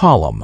column.